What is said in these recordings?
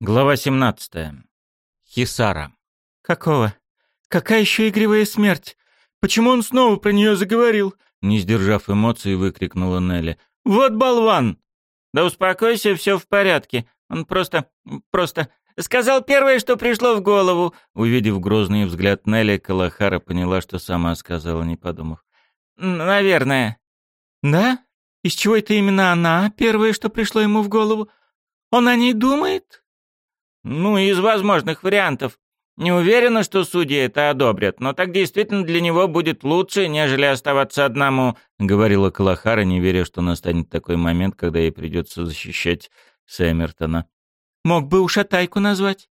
Глава 17. Хисара. «Какого? Какая еще игривая смерть? Почему он снова про нее заговорил?» Не сдержав эмоций, выкрикнула Нелли. «Вот болван!» «Да успокойся, все в порядке. Он просто... просто... Сказал первое, что пришло в голову». Увидев грозный взгляд Нелли, Калахара поняла, что сама сказала, не подумав. «Наверное». «Да? Из чего это именно она, первое, что пришло ему в голову? Он о ней думает?» Ну, из возможных вариантов. Не уверена, что судьи это одобрят, но так действительно для него будет лучше, нежели оставаться одному», — говорила Калахара, не веря, что настанет такой момент, когда ей придется защищать Сэмертона. «Мог бы уж Атайку назвать.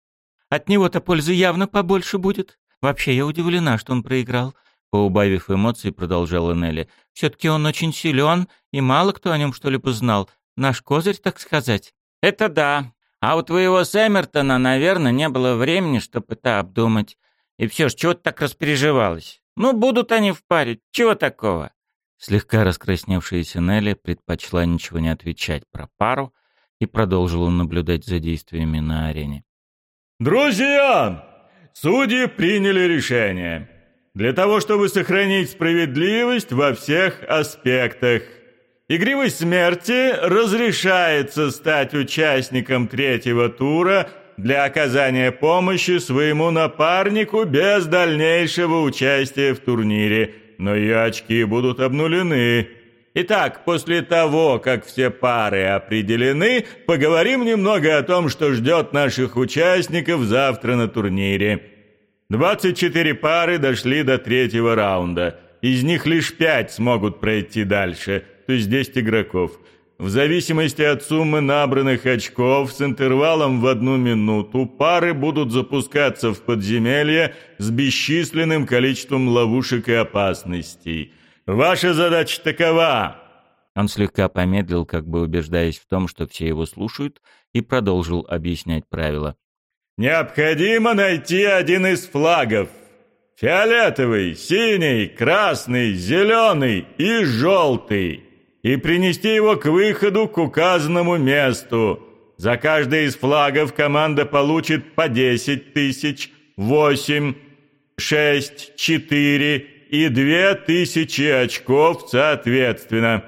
От него-то пользы явно побольше будет. Вообще, я удивлена, что он проиграл». Поубавив эмоции, продолжала Нелли. «Все-таки он очень силен, и мало кто о нем что-либо знал. Наш козырь, так сказать». «Это да. А у твоего Сэмертона, наверное, не было времени, чтобы это обдумать. И все ж, чего ты так распереживалась? Ну, будут они в паре, чего такого?» Слегка раскрасневшаяся Нелли предпочла ничего не отвечать про пару и продолжила наблюдать за действиями на арене. «Друзья, судьи приняли решение. Для того, чтобы сохранить справедливость во всех аспектах – Игривой смерти разрешается стать участником третьего тура для оказания помощи своему напарнику без дальнейшего участия в турнире, но ее очки будут обнулены. Итак, после того, как все пары определены, поговорим немного о том, что ждет наших участников завтра на турнире. 24 пары дошли до третьего раунда. Из них лишь пять смогут пройти дальше – то есть 10 игроков. В зависимости от суммы набранных очков с интервалом в одну минуту пары будут запускаться в подземелье с бесчисленным количеством ловушек и опасностей. Ваша задача такова. Он слегка помедлил, как бы убеждаясь в том, что все его слушают, и продолжил объяснять правила. Необходимо найти один из флагов. Фиолетовый, синий, красный, зеленый и желтый и принести его к выходу к указанному месту. За каждый из флагов команда получит по 10 тысяч, 8, 6, 4 и 2 тысячи очков соответственно.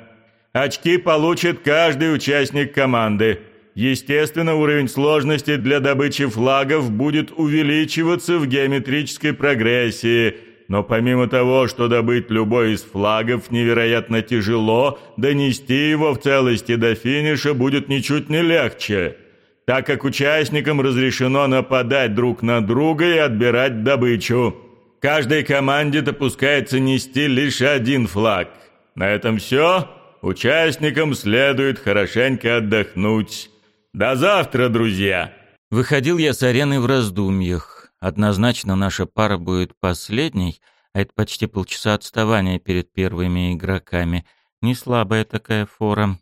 Очки получит каждый участник команды. Естественно, уровень сложности для добычи флагов будет увеличиваться в геометрической прогрессии – но помимо того, что добыть любой из флагов невероятно тяжело, донести его в целости до финиша будет ничуть не легче, так как участникам разрешено нападать друг на друга и отбирать добычу. Каждой команде допускается нести лишь один флаг. На этом все. Участникам следует хорошенько отдохнуть. До завтра, друзья!» Выходил я с арены в раздумьях. Однозначно наша пара будет последней, а это почти полчаса отставания перед первыми игроками. Не слабая такая фора.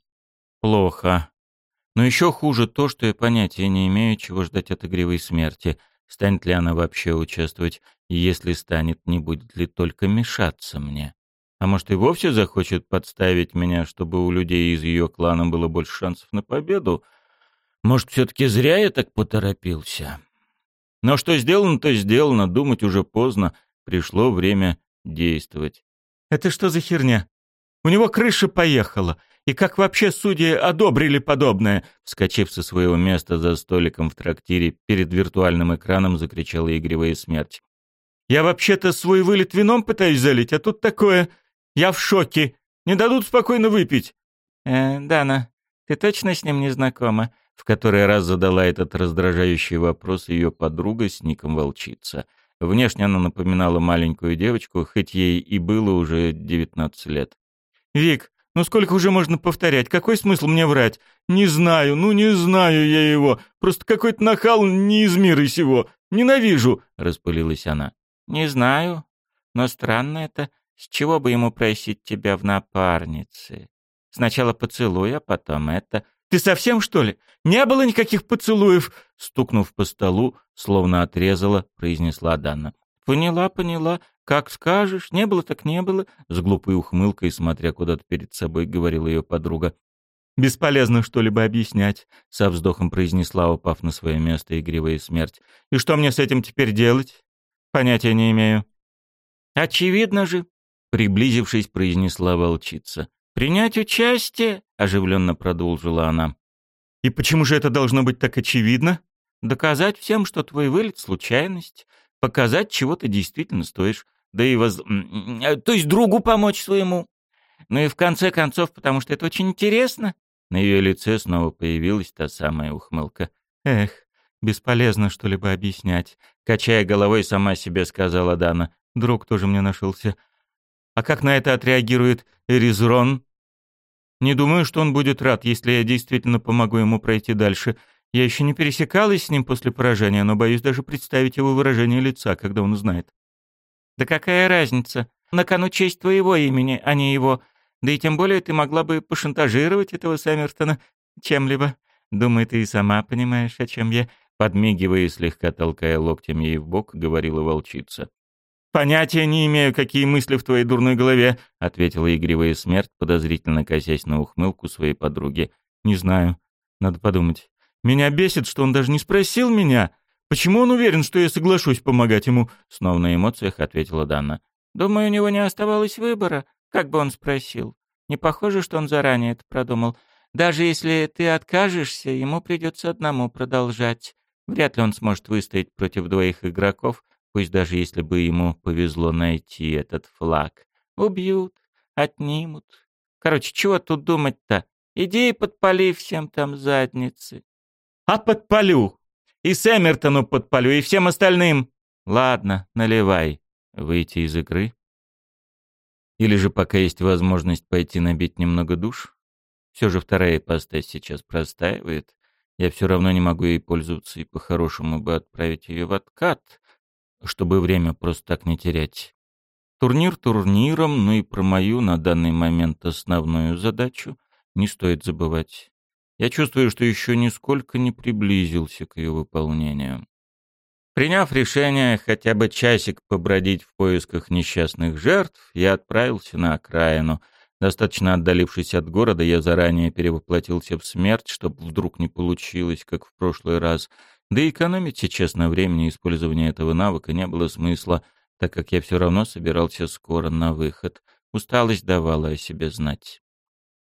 Плохо. Но еще хуже то, что я понятия не имею, чего ждать от игривой смерти. Станет ли она вообще участвовать, и если станет, не будет ли только мешаться мне. А может и вовсе захочет подставить меня, чтобы у людей из ее клана было больше шансов на победу? Может, все-таки зря я так поторопился? Но что сделано, то сделано, думать уже поздно, пришло время действовать. «Это что за херня? У него крыша поехала. И как вообще судьи одобрили подобное?» Вскочив со своего места за столиком в трактире, перед виртуальным экраном закричала игривая смерть. «Я вообще-то свой вылет вином пытаюсь залить, а тут такое. Я в шоке. Не дадут спокойно выпить». «Э, Дана, ты точно с ним не знакома?» В который раз задала этот раздражающий вопрос ее подруга с ником Волчица. Внешне она напоминала маленькую девочку, хоть ей и было уже 19 лет. «Вик, ну сколько уже можно повторять? Какой смысл мне врать? Не знаю, ну не знаю я его. Просто какой-то нахал не из мира сего. Ненавижу!» — распылилась она. «Не знаю. Но странно это. С чего бы ему просить тебя в напарнице? Сначала поцелуй, а потом это. Ты совсем, что ли? Не было никаких поцелуев!» Стукнув по столу, словно отрезала, произнесла Дана. «Поняла, поняла. Как скажешь. Не было так не было», — с глупой ухмылкой, смотря куда-то перед собой, говорила ее подруга. «Бесполезно что-либо объяснять», — со вздохом произнесла, упав на свое место игривая смерть. «И что мне с этим теперь делать? Понятия не имею». «Очевидно же», — приблизившись, произнесла волчица. «Принять участие?» — оживленно продолжила она. «И почему же это должно быть так очевидно?» «Доказать всем, что твой вылет — случайность. Показать, чего ты действительно стоишь. Да и воз... То есть другу помочь своему. Ну и в конце концов, потому что это очень интересно. На ее лице снова появилась та самая ухмылка. «Эх, бесполезно что-либо объяснять», — качая головой, сама себе сказала Дана. «Друг тоже мне нашелся. А как на это отреагирует Эризрон?» «Не думаю, что он будет рад, если я действительно помогу ему пройти дальше. Я еще не пересекалась с ним после поражения, но боюсь даже представить его выражение лица, когда он узнает». «Да какая разница? На кону честь твоего имени, а не его. Да и тем более ты могла бы пошантажировать этого Саммертона чем-либо. Думаю, ты и сама понимаешь, о чем я». Подмигивая и слегка толкая локтем ей в бок, говорила волчица. «Понятия не имею, какие мысли в твоей дурной голове», — ответила игривая смерть, подозрительно косясь на ухмылку своей подруги. «Не знаю. Надо подумать. Меня бесит, что он даже не спросил меня. Почему он уверен, что я соглашусь помогать ему?» Снова на эмоциях ответила Дана. «Думаю, у него не оставалось выбора. Как бы он спросил? Не похоже, что он заранее это продумал. Даже если ты откажешься, ему придется одному продолжать. Вряд ли он сможет выстоять против двоих игроков, пусть даже если бы ему повезло найти этот флаг. Убьют, отнимут. Короче, чего тут думать-то? Иди и подпали всем там задницы. А подпалю. И Сэммертону подпалю, и всем остальным. Ладно, наливай. Выйти из игры? Или же пока есть возможность пойти набить немного душ? Все же вторая ипостась сейчас простаивает. Я все равно не могу ей пользоваться и по-хорошему бы отправить ее в откат, чтобы время просто так не терять. Турнир турниром, но и про мою на данный момент основную задачу не стоит забывать. Я чувствую, что еще нисколько не приблизился к ее выполнению. Приняв решение хотя бы часик побродить в поисках несчастных жертв, я отправился на окраину. Достаточно отдалившись от города, я заранее перевоплотился в смерть, чтобы вдруг не получилось, как в прошлый раз. Да и экономить сейчас на времени использования этого навыка не было смысла, так как я все равно собирался скоро на выход. Усталость давала о себе знать.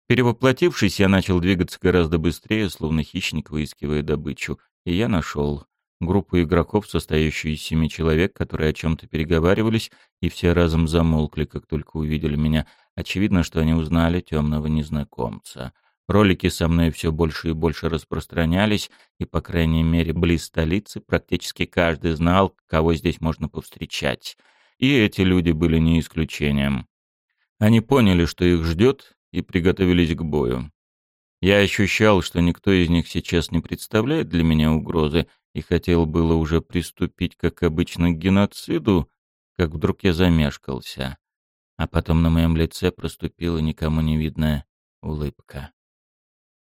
Перевоплотившись, я начал двигаться гораздо быстрее, словно хищник, выискивая добычу, и я нашел группу игроков, состоящую из семи человек, которые о чем-то переговаривались, и все разом замолкли, как только увидели меня. Очевидно, что они узнали темного незнакомца. Ролики со мной все больше и больше распространялись, и, по крайней мере, близ столицы практически каждый знал, кого здесь можно повстречать. И эти люди были не исключением. Они поняли, что их ждет, и приготовились к бою. Я ощущал, что никто из них сейчас не представляет для меня угрозы, и хотел было уже приступить, как обычно, к геноциду, как вдруг я замешкался. А потом на моем лице проступила никому не видная улыбка.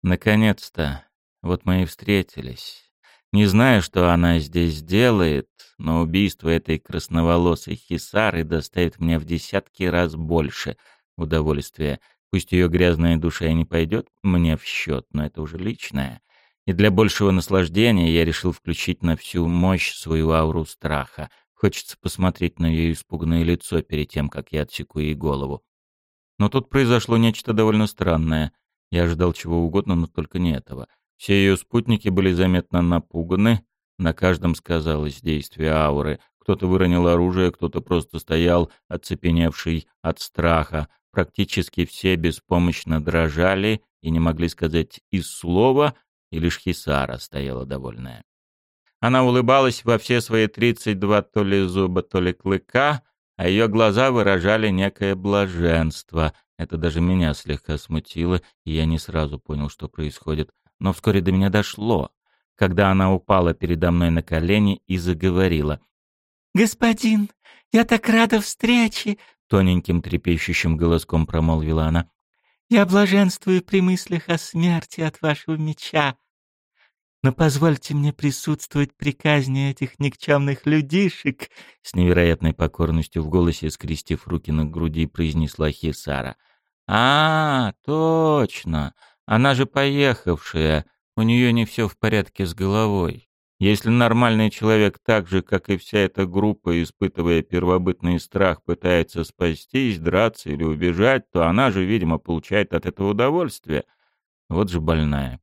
Наконец-то, вот мы и встретились. Не знаю, что она здесь делает, но убийство этой красноволосой хисары доставит мне в десятки раз больше удовольствия. Пусть ее грязная душа и не пойдет мне в счет, но это уже личное. И для большего наслаждения я решил включить на всю мощь свою ауру страха. Хочется посмотреть на ее испуганное лицо перед тем, как я отсеку ей голову. Но тут произошло нечто довольно странное. Я ожидал чего угодно, но только не этого. Все ее спутники были заметно напуганы. На каждом сказалось действие ауры. Кто-то выронил оружие, кто-то просто стоял, оцепеневший от страха. Практически все беспомощно дрожали и не могли сказать и слова, и лишь Хисара стояла довольная. Она улыбалась во все свои тридцать два то ли зуба, то ли клыка, а ее глаза выражали некое блаженство. Это даже меня слегка смутило, и я не сразу понял, что происходит. Но вскоре до меня дошло, когда она упала передо мной на колени и заговорила. «Господин, я так рада встрече!» — тоненьким трепещущим голоском промолвила она. Я блаженствую при мыслях о смерти от вашего меча. Но позвольте мне присутствовать при казни этих никчемных людишек, — с невероятной покорностью в голосе, скрестив руки на груди, произнесла Хисара. — А, точно! Она же поехавшая, у нее не все в порядке с головой. Если нормальный человек так же, как и вся эта группа, испытывая первобытный страх, пытается спастись, драться или убежать, то она же, видимо, получает от этого удовольствие. Вот же больная.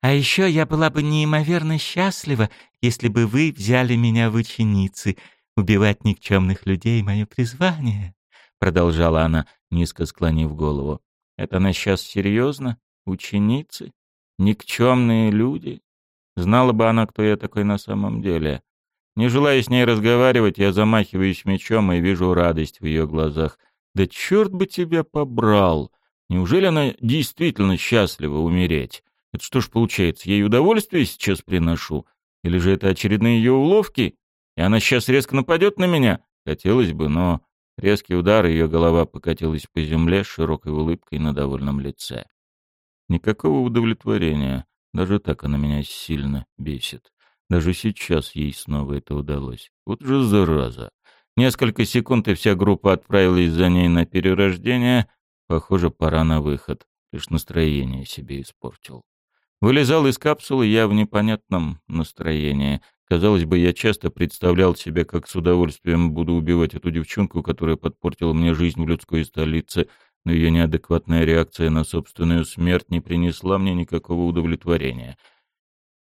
А еще я была бы неимоверно счастлива, если бы вы взяли меня в ученицы. Убивать никчемных людей — мое призвание», — продолжала она, низко склонив голову. «Это она сейчас серьезно? Ученицы? Никчемные люди?» Знала бы она, кто я такой на самом деле. Не желая с ней разговаривать, я замахиваюсь мечом и вижу радость в ее глазах. Да черт бы тебя побрал! Неужели она действительно счастлива умереть? Это что ж получается, ей удовольствие сейчас приношу? Или же это очередные ее уловки? И она сейчас резко нападет на меня? Хотелось бы, но... Резкий удар, ее голова покатилась по земле с широкой улыбкой на довольном лице. Никакого удовлетворения. Даже так она меня сильно бесит. Даже сейчас ей снова это удалось. Вот же зараза. Несколько секунд, и вся группа отправилась за ней на перерождение. Похоже, пора на выход. Лишь настроение себе испортил. Вылезал из капсулы я в непонятном настроении. Казалось бы, я часто представлял себе, как с удовольствием буду убивать эту девчонку, которая подпортила мне жизнь в людской столице, но ее неадекватная реакция на собственную смерть не принесла мне никакого удовлетворения.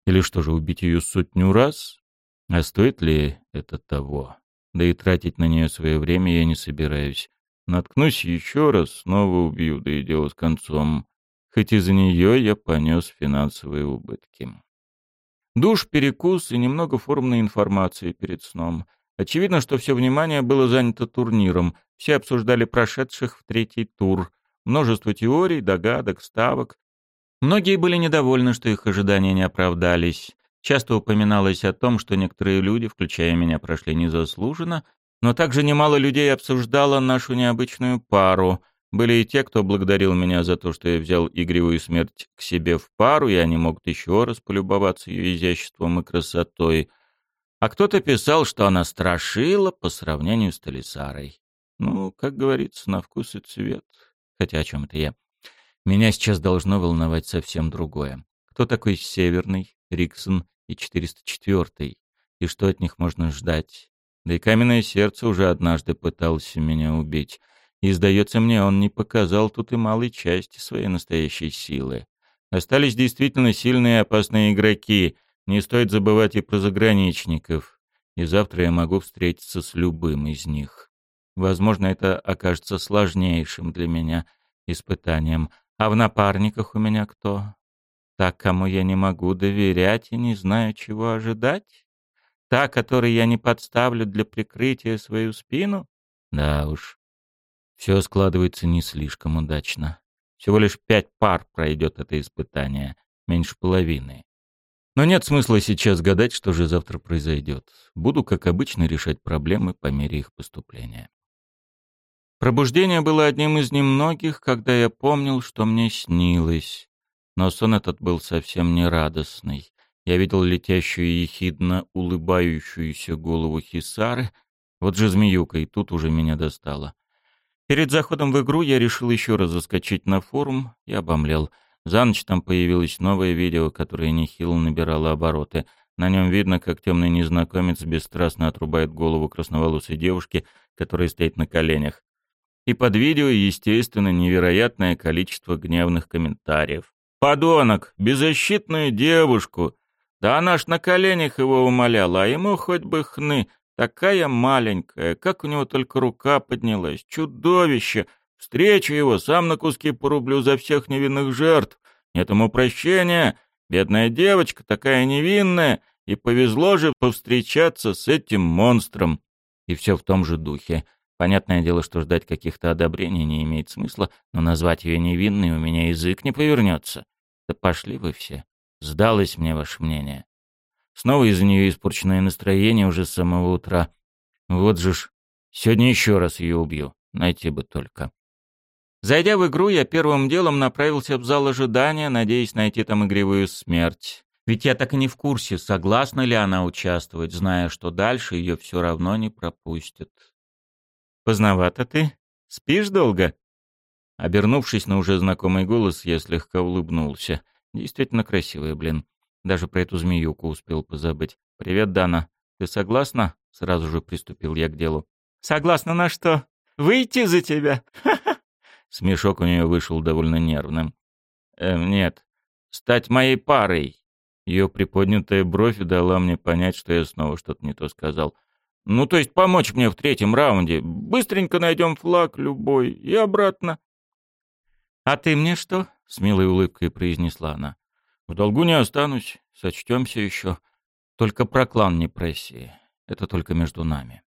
Или что же, убить ее сотню раз? А стоит ли это того? Да и тратить на нее свое время я не собираюсь. Наткнусь еще раз, снова убью, да и дело с концом. Хоть из-за нее я понес финансовые убытки. Душ, перекус и немного формной информации перед сном — Очевидно, что все внимание было занято турниром. Все обсуждали прошедших в третий тур. Множество теорий, догадок, ставок. Многие были недовольны, что их ожидания не оправдались. Часто упоминалось о том, что некоторые люди, включая меня, прошли незаслуженно, но также немало людей обсуждало нашу необычную пару. Были и те, кто благодарил меня за то, что я взял игривую смерть к себе в пару, и они могут еще раз полюбоваться ее изяществом и красотой — а кто-то писал, что она страшила по сравнению с Талисарой. Ну, как говорится, на вкус и цвет. Хотя о чем это я? Меня сейчас должно волновать совсем другое. Кто такой Северный, Риксон и 404 И что от них можно ждать? Да и каменное сердце уже однажды пытался меня убить. И, сдается мне, он не показал тут и малой части своей настоящей силы. Остались действительно сильные и опасные игроки — не стоит забывать и про заграничников, и завтра я могу встретиться с любым из них. Возможно, это окажется сложнейшим для меня испытанием. А в напарниках у меня кто? Та, кому я не могу доверять и не знаю, чего ожидать? Та, которой я не подставлю для прикрытия свою спину? Да уж, все складывается не слишком удачно. Всего лишь пять пар пройдет это испытание, меньше половины. Но нет смысла сейчас гадать, что же завтра произойдет. Буду, как обычно, решать проблемы по мере их поступления. Пробуждение было одним из немногих, когда я помнил, что мне снилось. Но сон этот был совсем не радостный. Я видел летящую и ехидно улыбающуюся голову Хисары. Вот же змеюка, и тут уже меня достала. Перед заходом в игру я решил еще раз заскочить на форум и обомлел — за ночь там появилось новое видео, которое нехило набирало обороты. На нем видно, как темный незнакомец бесстрастно отрубает голову красноволосой девушки, которая стоит на коленях. И под видео, естественно, невероятное количество гневных комментариев. «Подонок! Беззащитную девушку! Да она ж на коленях его умоляла, а ему хоть бы хны! Такая маленькая, как у него только рука поднялась! Чудовище! Встречу его, сам на куски порублю за всех невинных жертв. Нет ему прощения. Бедная девочка, такая невинная. И повезло же повстречаться с этим монстром. И все в том же духе. Понятное дело, что ждать каких-то одобрений не имеет смысла, но назвать ее невинной у меня язык не повернется. Да пошли вы все. Сдалось мне ваше мнение. Снова из-за нее испорченное настроение уже с самого утра. Вот же ж, сегодня еще раз ее убью. Найти бы только. Зайдя в игру, я первым делом направился в зал ожидания, надеясь найти там игривую смерть. Ведь я так и не в курсе, согласна ли она участвовать, зная, что дальше ее все равно не пропустят. «Поздновато ты? Спишь долго?» Обернувшись на уже знакомый голос, я слегка улыбнулся. Действительно красивая, блин. Даже про эту змеюку успел позабыть. «Привет, Дана. Ты согласна?» Сразу же приступил я к делу. «Согласна на что? Выйти за тебя?» Смешок у нее вышел довольно нервным. «Эм, нет. Стать моей парой». Ее приподнятая бровь дала мне понять, что я снова что-то не то сказал. «Ну, то есть помочь мне в третьем раунде. Быстренько найдем флаг любой и обратно». «А ты мне что?» — с милой улыбкой произнесла она. «В долгу не останусь. Сочтемся еще. Только про клан не проси. Это только между нами».